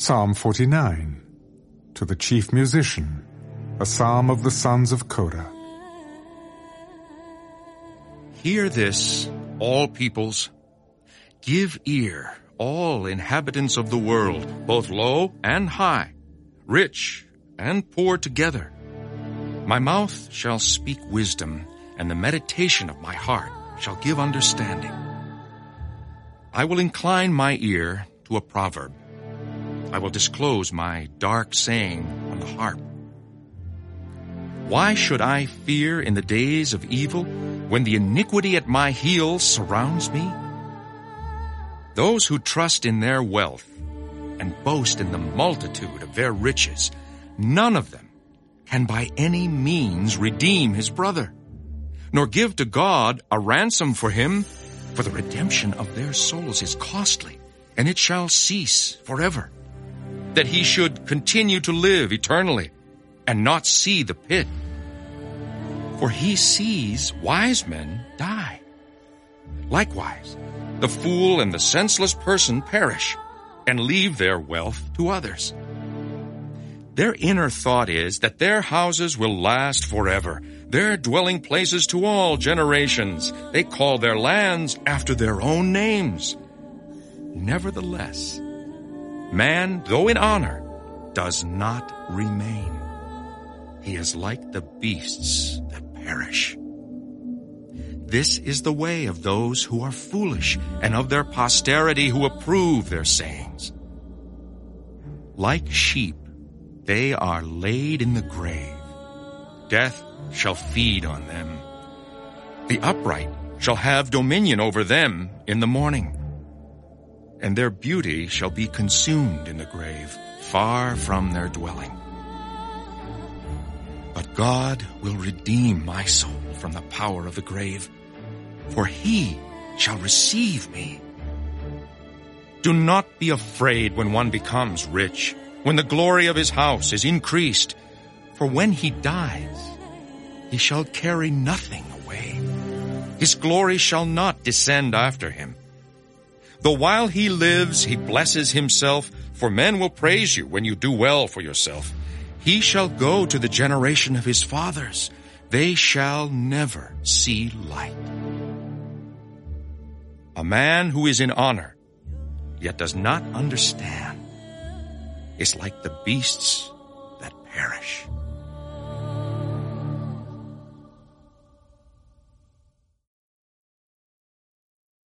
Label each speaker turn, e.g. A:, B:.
A: Psalm 49 To the chief musician, a psalm of the sons of Korah.
B: Hear this, all peoples. Give ear, all inhabitants of the world, both low and high, rich and poor together. My mouth shall speak wisdom, and the meditation of my heart shall give understanding. I will incline my ear to a proverb. I will disclose my dark saying on the harp. Why should I fear in the days of evil when the iniquity at my heels surrounds me? Those who trust in their wealth and boast in the multitude of their riches, none of them can by any means redeem his brother, nor give to God a ransom for him, for the redemption of their souls is costly, and it shall cease forever. That he should continue to live eternally, and not see the pit. For he sees wise men die. Likewise, the fool and the senseless person perish, and leave their wealth to others. Their inner thought is that their houses will last forever, their dwelling places to all generations. They call their lands after their own names. Nevertheless, man, though in honor, does not remain. He is like the beasts that perish. This is the way of those who are foolish, and of their posterity who approve their sayings. Like sheep, they are laid in the grave. Death shall feed on them. The upright shall have dominion over them in the morning. And their beauty shall be consumed in the grave, far from their dwelling. But God will redeem my soul from the power of the grave, for he shall receive me. Do not be afraid when one becomes rich when the glory of his house is increased. For when he dies, he shall carry nothing away. His glory shall not descend after him. Though while he lives he blesses himself, for men will praise you when you do well for yourself. He shall go to the generation of his fathers. They shall never see light. A man who is in honor, yet does not understand, is like the beasts that perish.